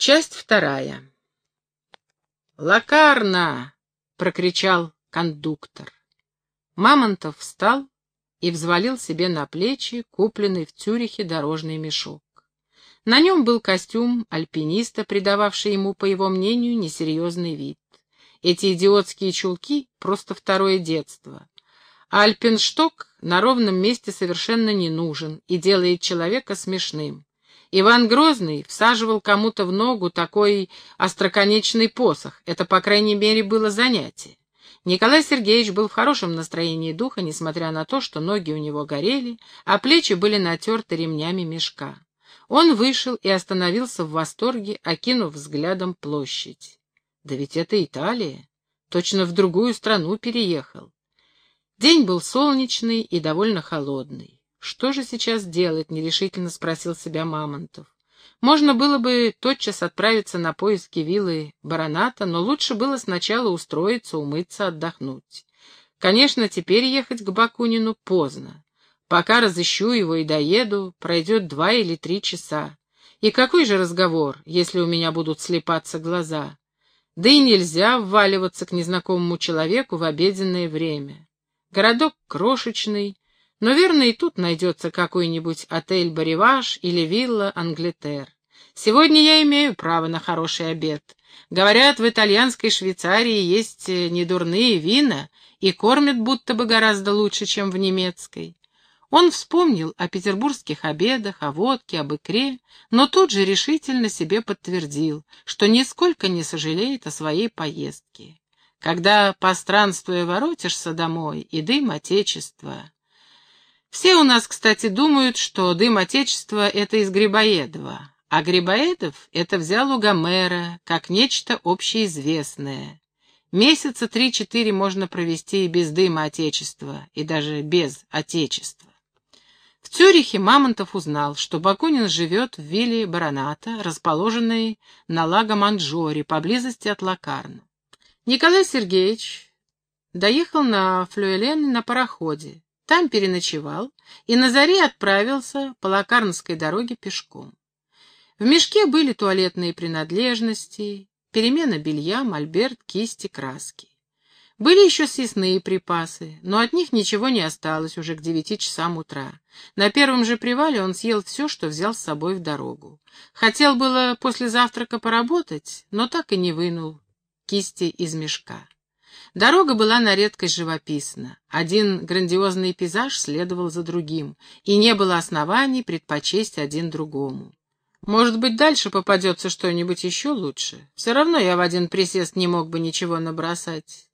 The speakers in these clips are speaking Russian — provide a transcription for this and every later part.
Часть вторая. «Лакарна!» — прокричал кондуктор. Мамонтов встал и взвалил себе на плечи купленный в Цюрихе дорожный мешок. На нем был костюм альпиниста, придававший ему, по его мнению, несерьезный вид. Эти идиотские чулки — просто второе детство. А альпиншток на ровном месте совершенно не нужен и делает человека смешным. Иван Грозный всаживал кому-то в ногу такой остроконечный посох. Это, по крайней мере, было занятие. Николай Сергеевич был в хорошем настроении духа, несмотря на то, что ноги у него горели, а плечи были натерты ремнями мешка. Он вышел и остановился в восторге, окинув взглядом площадь. Да ведь это Италия. Точно в другую страну переехал. День был солнечный и довольно холодный. «Что же сейчас делать?» — нерешительно спросил себя Мамонтов. Можно было бы тотчас отправиться на поиски виллы бароната, но лучше было сначала устроиться, умыться, отдохнуть. Конечно, теперь ехать к Бакунину поздно. Пока разыщу его и доеду, пройдет два или три часа. И какой же разговор, если у меня будут слепаться глаза? Да и нельзя вваливаться к незнакомому человеку в обеденное время. Городок крошечный, но верно и тут найдется какой-нибудь отель «Бориваж» или вилла «Англетер». Сегодня я имею право на хороший обед. Говорят, в итальянской Швейцарии есть э, недурные вина и кормят будто бы гораздо лучше, чем в немецкой. Он вспомнил о петербургских обедах, о водке, об икре, но тут же решительно себе подтвердил, что нисколько не сожалеет о своей поездке. Когда, постранствуя, воротишься домой, и дым Отечества, все у нас, кстати, думают, что дым Отечества — это из Грибоедова, а Грибоедов это взял у Гомера, как нечто общеизвестное. Месяца три-четыре можно провести и без дыма Отечества, и даже без Отечества. В Цюрихе Мамонтов узнал, что Бакунин живет в вилле Бароната, расположенной на лаго Манджоре, поблизости от Лакарна. Николай Сергеевич доехал на Флюэлен на пароходе, там переночевал и на заре отправился по Лакарнской дороге пешком. В мешке были туалетные принадлежности, перемена белья, мольберт, кисти, краски. Были еще съестные припасы, но от них ничего не осталось уже к девяти часам утра. На первом же привале он съел все, что взял с собой в дорогу. Хотел было после завтрака поработать, но так и не вынул кисти из мешка. Дорога была на редкость живописна. Один грандиозный пейзаж следовал за другим, и не было оснований предпочесть один другому. Может быть, дальше попадется что-нибудь еще лучше. Все равно я в один присест не мог бы ничего набросать.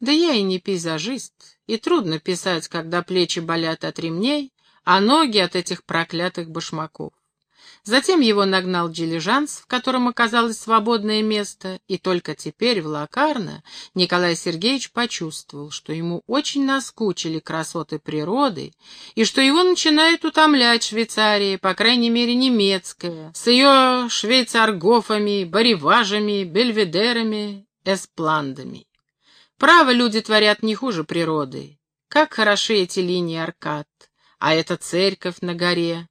Да я и не пейзажист, и трудно писать, когда плечи болят от ремней, а ноги от этих проклятых башмаков. Затем его нагнал дилижанс, в котором оказалось свободное место, и только теперь в Лакарно Николай Сергеевич почувствовал, что ему очень наскучили красоты природы, и что его начинает утомлять Швейцария, по крайней мере немецкая, с ее швейцаргофами, бариважами, бельведерами, эспландами. Право, люди творят не хуже природы. Как хороши эти линии аркад, а эта церковь на горе,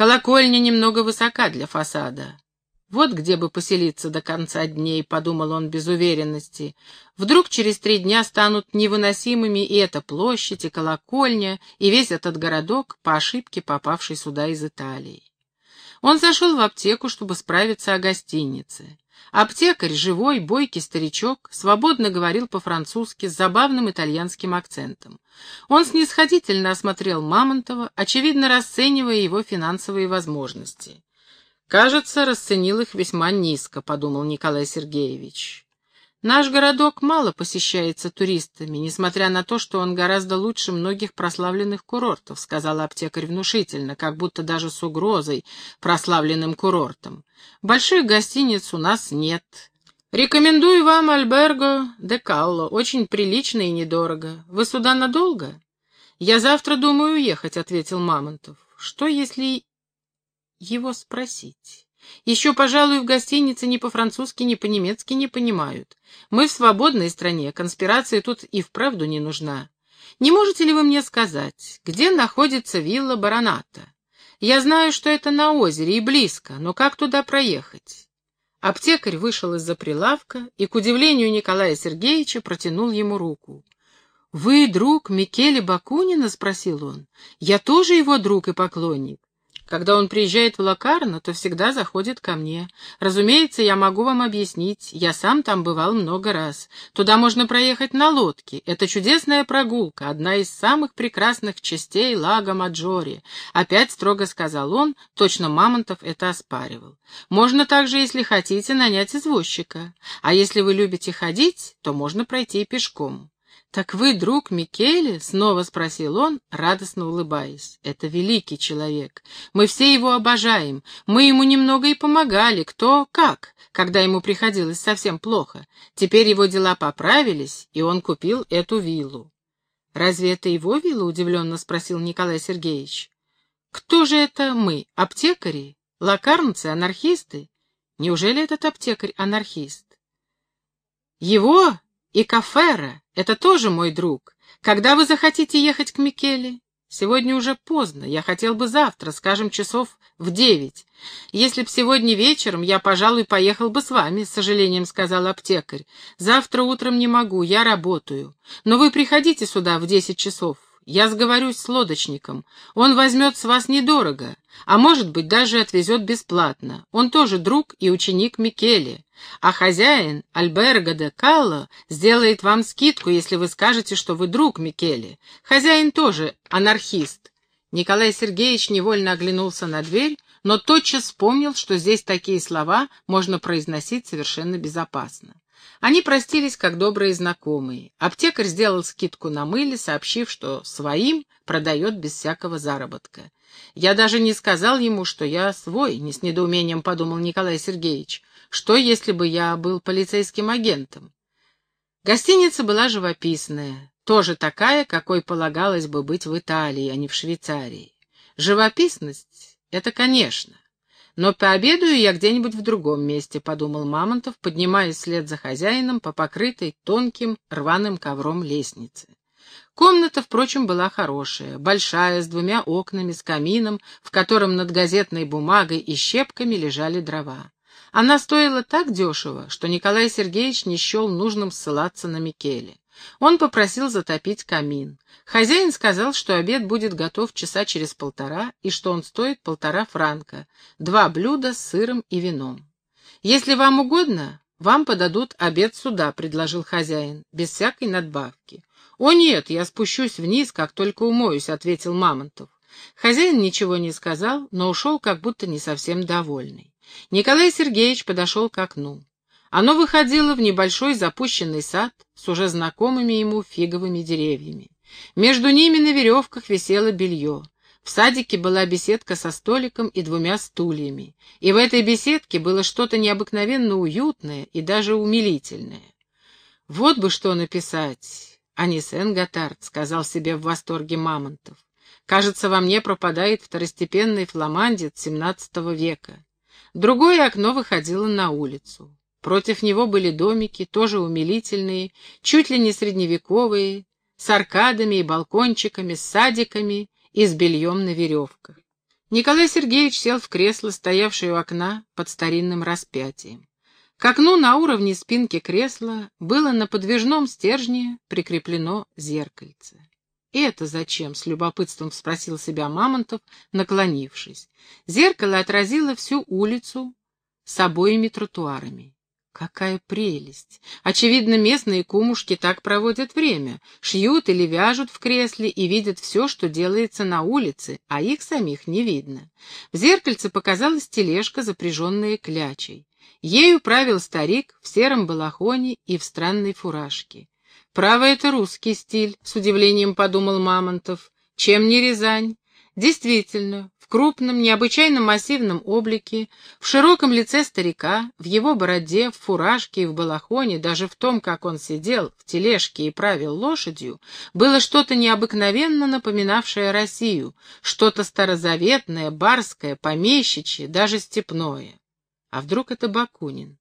Колокольня немного высока для фасада. Вот где бы поселиться до конца дней, подумал он без уверенности. Вдруг через три дня станут невыносимыми и эта площадь, и колокольня, и весь этот городок, по ошибке попавший сюда из Италии. Он зашел в аптеку, чтобы справиться о гостинице. Аптекарь, живой, бойкий старичок, свободно говорил по-французски с забавным итальянским акцентом. Он снисходительно осмотрел Мамонтова, очевидно расценивая его финансовые возможности. «Кажется, расценил их весьма низко», — подумал Николай Сергеевич. Наш городок мало посещается туристами, несмотря на то, что он гораздо лучше многих прославленных курортов, сказала аптекарь внушительно, как будто даже с угрозой прославленным курортом. Больших гостиниц у нас нет. Рекомендую вам Альберго де Калло, очень прилично и недорого. Вы сюда надолго? Я завтра думаю уехать, ответил Мамонтов. Что, если его спросить? Еще, пожалуй, в гостинице ни по-французски, ни по-немецки не понимают. Мы в свободной стране, конспирация тут и вправду не нужна. Не можете ли вы мне сказать, где находится вилла Бароната? Я знаю, что это на озере и близко, но как туда проехать? Аптекарь вышел из-за прилавка и, к удивлению Николая Сергеевича, протянул ему руку. «Вы друг Микеле Бакунина?» — спросил он. «Я тоже его друг и поклонник. Когда он приезжает в Лакарно, то всегда заходит ко мне. Разумеется, я могу вам объяснить, я сам там бывал много раз. Туда можно проехать на лодке. Это чудесная прогулка, одна из самых прекрасных частей Лага Маджори. Опять строго сказал он, точно Мамонтов это оспаривал. Можно также, если хотите, нанять извозчика. А если вы любите ходить, то можно пройти пешком. «Так вы друг Микеле?» — снова спросил он, радостно улыбаясь. «Это великий человек. Мы все его обожаем. Мы ему немного и помогали, кто как, когда ему приходилось совсем плохо. Теперь его дела поправились, и он купил эту виллу». «Разве это его вилла?» — удивленно спросил Николай Сергеевич. «Кто же это мы? Аптекари? Лакарнцы? Анархисты? Неужели этот аптекарь анархист?» «Его и Кафера — это тоже мой друг. Когда вы захотите ехать к Микеле? Сегодня уже поздно, я хотел бы завтра, скажем, часов в девять. Если б сегодня вечером, я, пожалуй, поехал бы с вами, с сожалением сказал аптекарь. Завтра утром не могу, я работаю. Но вы приходите сюда в десять часов. Я сговорюсь с лодочником. Он возьмет с вас недорого, а может быть, даже отвезет бесплатно. Он тоже друг и ученик Микеле. А хозяин, Альберго де Калло, сделает вам скидку, если вы скажете, что вы друг Микеле. Хозяин тоже анархист. Николай Сергеевич невольно оглянулся на дверь, но тотчас вспомнил, что здесь такие слова можно произносить совершенно безопасно. Они простились как добрые знакомые. Аптекарь сделал скидку на мыле, сообщив, что своим продает без всякого заработка. «Я даже не сказал ему, что я свой», — не с недоумением подумал Николай Сергеевич. «Что, если бы я был полицейским агентом?» Гостиница была живописная, тоже такая, какой полагалось бы быть в Италии, а не в Швейцарии. Живописность — это, конечно, но пообедаю я где-нибудь в другом месте, — подумал Мамонтов, поднимаясь вслед за хозяином по покрытой тонким рваным ковром лестнице. Комната, впрочем, была хорошая, большая, с двумя окнами, с камином, в котором над газетной бумагой и щепками лежали дрова. Она стоила так дешево, что Николай Сергеевич не счел нужным ссылаться на Микеле. Он попросил затопить камин. Хозяин сказал, что обед будет готов часа через полтора и что он стоит полтора франка, два блюда с сыром и вином. «Если вам угодно, вам подадут обед сюда», — предложил хозяин, без всякой надбавки. «О нет, я спущусь вниз, как только умоюсь», — ответил Мамонтов. Хозяин ничего не сказал, но ушел как будто не совсем довольный. Николай Сергеевич подошел к окну. Оно выходило в небольшой запущенный сад с уже знакомыми ему фиговыми деревьями. Между ними на веревках висело белье. В садике была беседка со столиком и двумя стульями, и в этой беседке было что-то необыкновенно уютное и даже умилительное. «Вот бы что написать!» «Анисен Готард», — сказал себе в восторге Мамонтов. «Кажется, во мне пропадает второстепенный фламандец XVII века». Другое окно выходило на улицу. Против него были домики, тоже умилительные, чуть ли не средневековые, с аркадами и балкончиками, с садиками и с бельем на веревках. Николай Сергеевич сел в кресло, стоявшее у окна под старинным распятием. К окну на уровне спинки кресла было на подвижном стержне прикреплено зеркальце. «И это зачем?» — с любопытством спросил себя Мамонтов, наклонившись. Зеркало отразило всю улицу с обоими тротуарами. Какая прелесть! Очевидно, местные кумушки так проводят время, шьют или вяжут в кресле и видят все, что делается на улице, а их самих не видно. В зеркальце показалась тележка, запряженная клячей. Ею правил старик в сером балахоне и в странной фуражке. «Право, это русский стиль», — с удивлением подумал Мамонтов. «Чем не Рязань?» Действительно, крупном, необычайно массивном облике, в широком лице старика, в его бороде, в фуражке и в балахоне, даже в том, как он сидел в тележке и правил лошадью, было что-то необыкновенно напоминавшее Россию, что-то старозаветное, барское, помещичье, даже степное. А вдруг это Бакунин?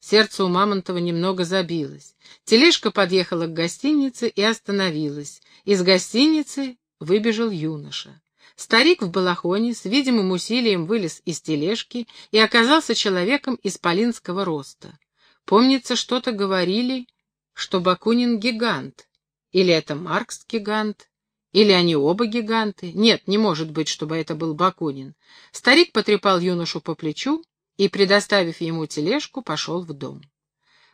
Сердце у Мамонтова немного забилось. Тележка подъехала к гостинице и остановилась. Из гостиницы выбежал юноша. Старик в балахоне с видимым усилием вылез из тележки и оказался человеком исполинского роста. Помнится, что-то говорили, что Бакунин гигант. Или это Маркс гигант, или они оба гиганты. Нет, не может быть, чтобы это был Бакунин. Старик потрепал юношу по плечу и, предоставив ему тележку, пошел в дом.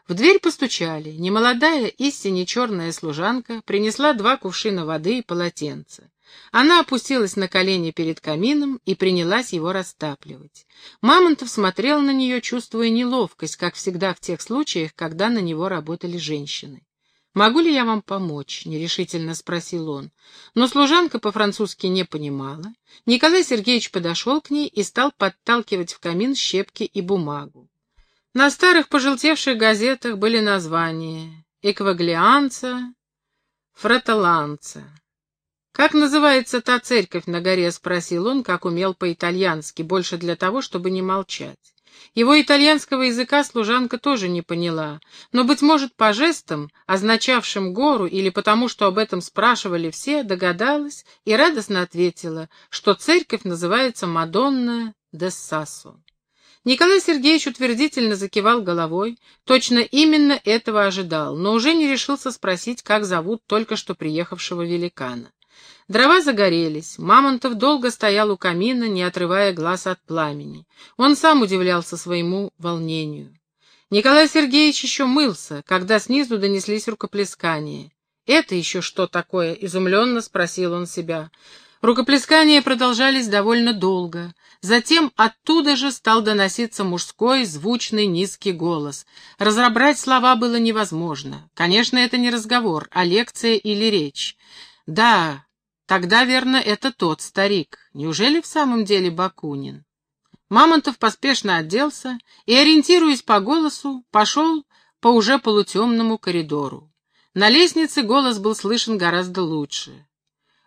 В дверь постучали. Немолодая, истинно черная служанка принесла два кувшина воды и полотенце. Она опустилась на колени перед камином и принялась его растапливать. Мамонтов смотрел на нее, чувствуя неловкость, как всегда в тех случаях, когда на него работали женщины. «Могу ли я вам помочь?» — нерешительно спросил он. Но служанка по-французски не понимала. Николай Сергеевич подошел к ней и стал подталкивать в камин щепки и бумагу. На старых пожелтевших газетах были названия «Экваглианца», «Фраталанца». «Как называется та церковь на горе?» — спросил он, как умел по-итальянски, больше для того, чтобы не молчать. Его итальянского языка служанка тоже не поняла, но, быть может, по жестам, означавшим гору, или потому, что об этом спрашивали все, догадалась и радостно ответила, что церковь называется Мадонна де Сассо. Николай Сергеевич утвердительно закивал головой, точно именно этого ожидал, но уже не решился спросить, как зовут только что приехавшего великана. Дрова загорелись, Мамонтов долго стоял у камина, не отрывая глаз от пламени. Он сам удивлялся своему волнению. Николай Сергеевич еще мылся, когда снизу донеслись рукоплескания. «Это еще что такое?» — изумленно спросил он себя. Рукоплескания продолжались довольно долго. Затем оттуда же стал доноситься мужской, звучный, низкий голос. Разобрать слова было невозможно. Конечно, это не разговор, а лекция или речь. Да, тогда, верно, это тот старик. Неужели в самом деле Бакунин? Мамонтов поспешно оделся и, ориентируясь по голосу, пошел по уже полутемному коридору. На лестнице голос был слышен гораздо лучше.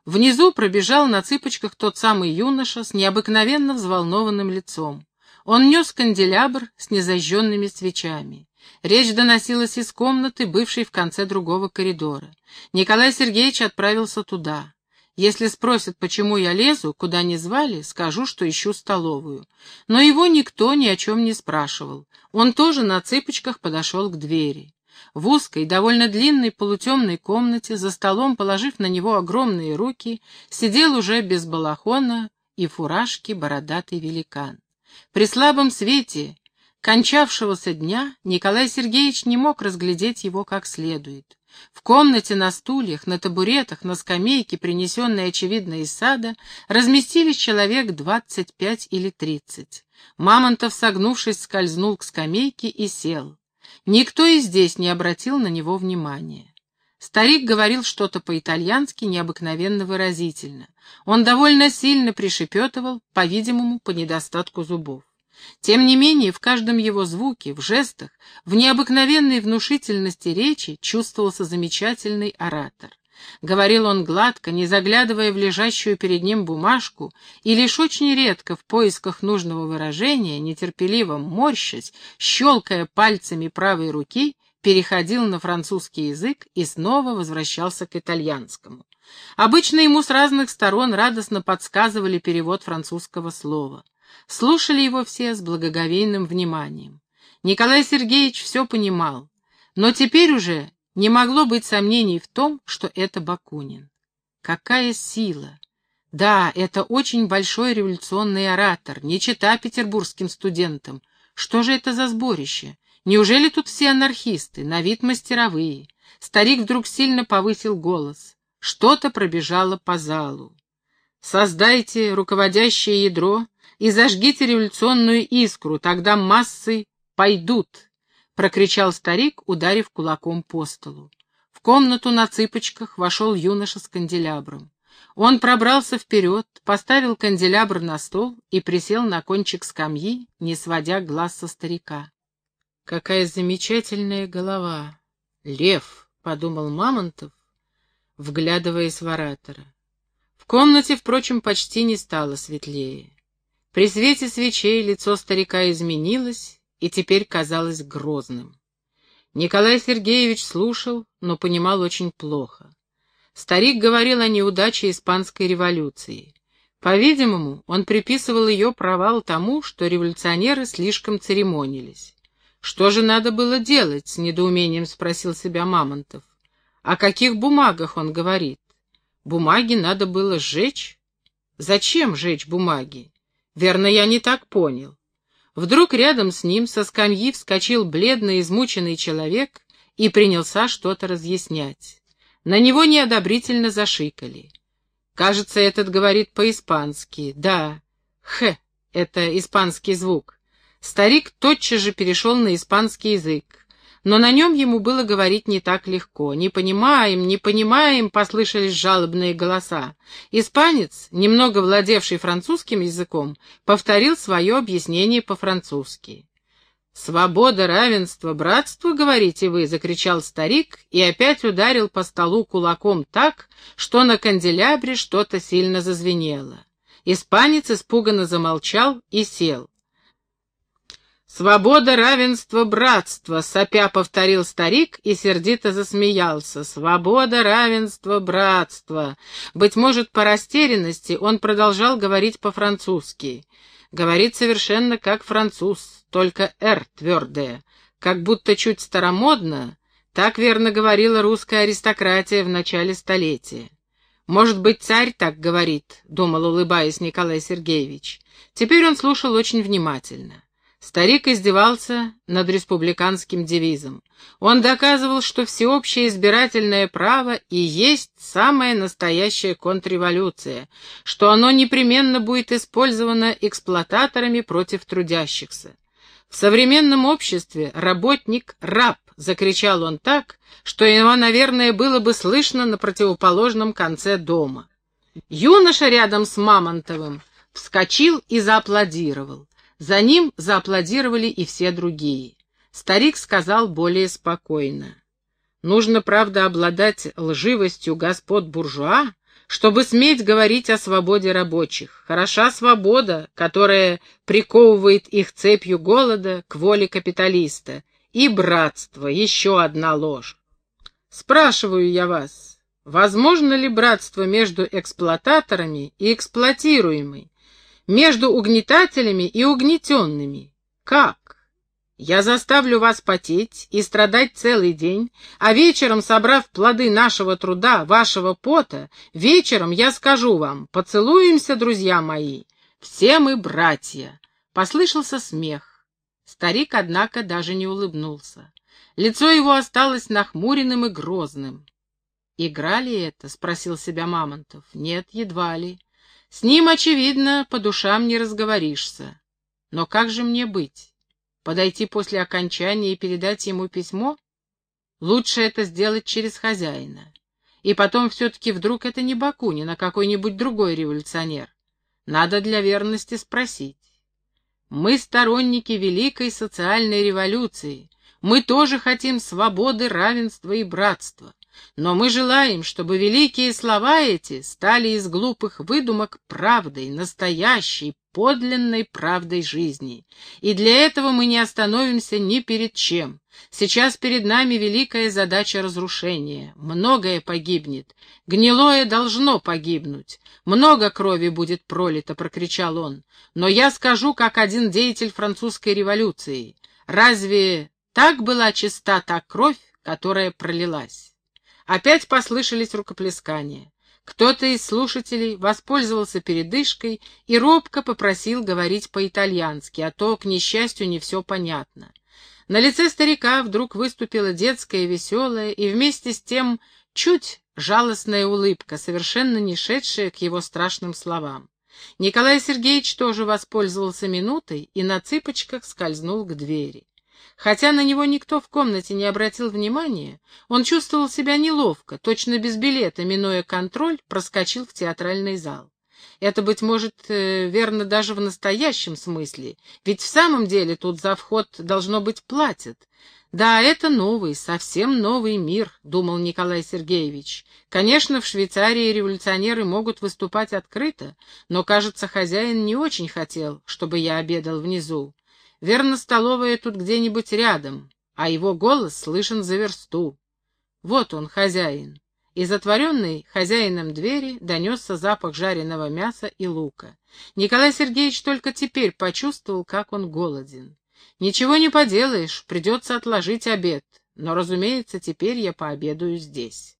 Внизу пробежал на цыпочках тот самый юноша с необыкновенно взволнованным лицом. Он нес канделябр с незажженными свечами. Речь доносилась из комнаты, бывшей в конце другого коридора. Николай Сергеевич отправился туда. Если спросят, почему я лезу, куда не звали, скажу, что ищу столовую. Но его никто ни о чем не спрашивал. Он тоже на цыпочках подошел к двери. В узкой, довольно длинной полутемной комнате, за столом, положив на него огромные руки, сидел уже без балахона и фуражки бородатый великан. При слабом свете кончавшегося дня Николай Сергеевич не мог разглядеть его как следует. В комнате на стульях, на табуретах, на скамейке, принесенной, очевидно, из сада, разместились человек двадцать пять или тридцать. Мамонтов, согнувшись, скользнул к скамейке и сел. Никто и здесь не обратил на него внимания. Старик говорил что-то по-итальянски необыкновенно выразительно. Он довольно сильно пришепетывал, по-видимому, по недостатку зубов. Тем не менее, в каждом его звуке, в жестах, в необыкновенной внушительности речи чувствовался замечательный оратор. Говорил он гладко, не заглядывая в лежащую перед ним бумажку, и лишь очень редко в поисках нужного выражения, нетерпеливо морщась, щелкая пальцами правой руки, переходил на французский язык и снова возвращался к итальянскому. Обычно ему с разных сторон радостно подсказывали перевод французского слова. Слушали его все с благоговейным вниманием. Николай Сергеевич все понимал, но теперь уже не могло быть сомнений в том, что это Бакунин. Какая сила! Да, это очень большой революционный оратор, не чита петербургским студентам. Что же это за сборище? Неужели тут все анархисты, на вид мастеровые? Старик вдруг сильно повысил голос. Что-то пробежало по залу. Создайте руководящее ядро и зажгите революционную искру, тогда массы пойдут прокричал старик, ударив кулаком по столу. В комнату на цыпочках вошел юноша с канделябром. Он пробрался вперед, поставил канделябр на стол и присел на кончик скамьи, не сводя глаз со старика. «Какая замечательная голова! Лев!» — подумал Мамонтов, вглядываясь в оратора. В комнате, впрочем, почти не стало светлее. При свете свечей лицо старика изменилось, и теперь казалось грозным. Николай Сергеевич слушал, но понимал очень плохо. Старик говорил о неудаче испанской революции. По-видимому, он приписывал ее провал тому, что революционеры слишком церемонились. «Что же надо было делать?» — с недоумением спросил себя Мамонтов. «О каких бумагах он говорит? Бумаги надо было сжечь? Зачем сжечь бумаги? Верно, я не так понял. Вдруг рядом с ним со скамьи вскочил бледный, измученный человек и принялся что-то разъяснять. На него неодобрительно зашикали. Кажется, этот говорит по-испански. Да, «х» — это испанский звук. Старик тотчас же перешел на испанский язык но на нем ему было говорить не так легко. «Не понимаем, не понимаем», — послышались жалобные голоса. Испанец, немного владевший французским языком, повторил свое объяснение по-французски. «Свобода, равенство, братство, говорите вы!» — закричал старик и опять ударил по столу кулаком так, что на канделябре что-то сильно зазвенело. Испанец испуганно замолчал и сел. «Свобода, равенство, братство!» — сопя повторил старик и сердито засмеялся. «Свобода, равенство, братство!» Быть может, по растерянности он продолжал говорить по-французски. Говорит совершенно как француз, только «р» твердое, как будто чуть старомодно, так верно говорила русская аристократия в начале столетия. «Может быть, царь так говорит», — думал, улыбаясь Николай Сергеевич. Теперь он слушал очень внимательно. Старик издевался над республиканским девизом. Он доказывал, что всеобщее избирательное право и есть самая настоящая контрреволюция, что оно непременно будет использовано эксплуататорами против трудящихся. В современном обществе работник — раб, закричал он так, что его, наверное, было бы слышно на противоположном конце дома. Юноша рядом с Мамонтовым вскочил и зааплодировал. За ним зааплодировали и все другие. Старик сказал более спокойно. Нужно, правда, обладать лживостью господ буржуа, чтобы сметь говорить о свободе рабочих. Хороша свобода, которая приковывает их цепью голода к воле капиталиста. И братство — еще одна ложь. Спрашиваю я вас, возможно ли братство между эксплуататорами и эксплуатируемой, между угнетателями и угнетенными. Как? Я заставлю вас потеть и страдать целый день, а вечером, собрав плоды нашего труда, вашего пота, вечером я скажу вам, поцелуемся, друзья мои, все мы братья. Послышался смех. Старик, однако, даже не улыбнулся. Лицо его осталось нахмуренным и грозным. «Играли это?» — спросил себя Мамонтов. «Нет, едва ли. С ним, очевидно, по душам не разговоришься. Но как же мне быть? Подойти после окончания и передать ему письмо? Лучше это сделать через хозяина. И потом все-таки вдруг это не Бакунин, а какой-нибудь другой революционер. Надо для верности спросить. Мы сторонники великой социальной революции. Мы тоже хотим свободы, равенства и братства. Но мы желаем, чтобы великие слова эти стали из глупых выдумок правдой, настоящей, подлинной правдой жизни. И для этого мы не остановимся ни перед чем. Сейчас перед нами великая задача разрушения. Многое погибнет. Гнилое должно погибнуть. Много крови будет пролито, прокричал он. Но я скажу, как один деятель французской революции. Разве так была чиста та кровь, которая пролилась? Опять послышались рукоплескания. Кто-то из слушателей воспользовался передышкой и робко попросил говорить по-итальянски, а то, к несчастью, не все понятно. На лице старика вдруг выступила детская веселая и вместе с тем чуть жалостная улыбка, совершенно не шедшая к его страшным словам. Николай Сергеевич тоже воспользовался минутой и на цыпочках скользнул к двери. Хотя на него никто в комнате не обратил внимания, он чувствовал себя неловко, точно без билета, минуя контроль, проскочил в театральный зал. Это, быть может, э, верно даже в настоящем смысле, ведь в самом деле тут за вход, должно быть, платят. Да, это новый, совсем новый мир, думал Николай Сергеевич. Конечно, в Швейцарии революционеры могут выступать открыто, но, кажется, хозяин не очень хотел, чтобы я обедал внизу. Верно, столовая тут где-нибудь рядом, а его голос слышен за версту. Вот он, хозяин. Из отворенной хозяином двери донесся запах жареного мяса и лука. Николай Сергеевич только теперь почувствовал, как он голоден. «Ничего не поделаешь, придется отложить обед, но, разумеется, теперь я пообедаю здесь».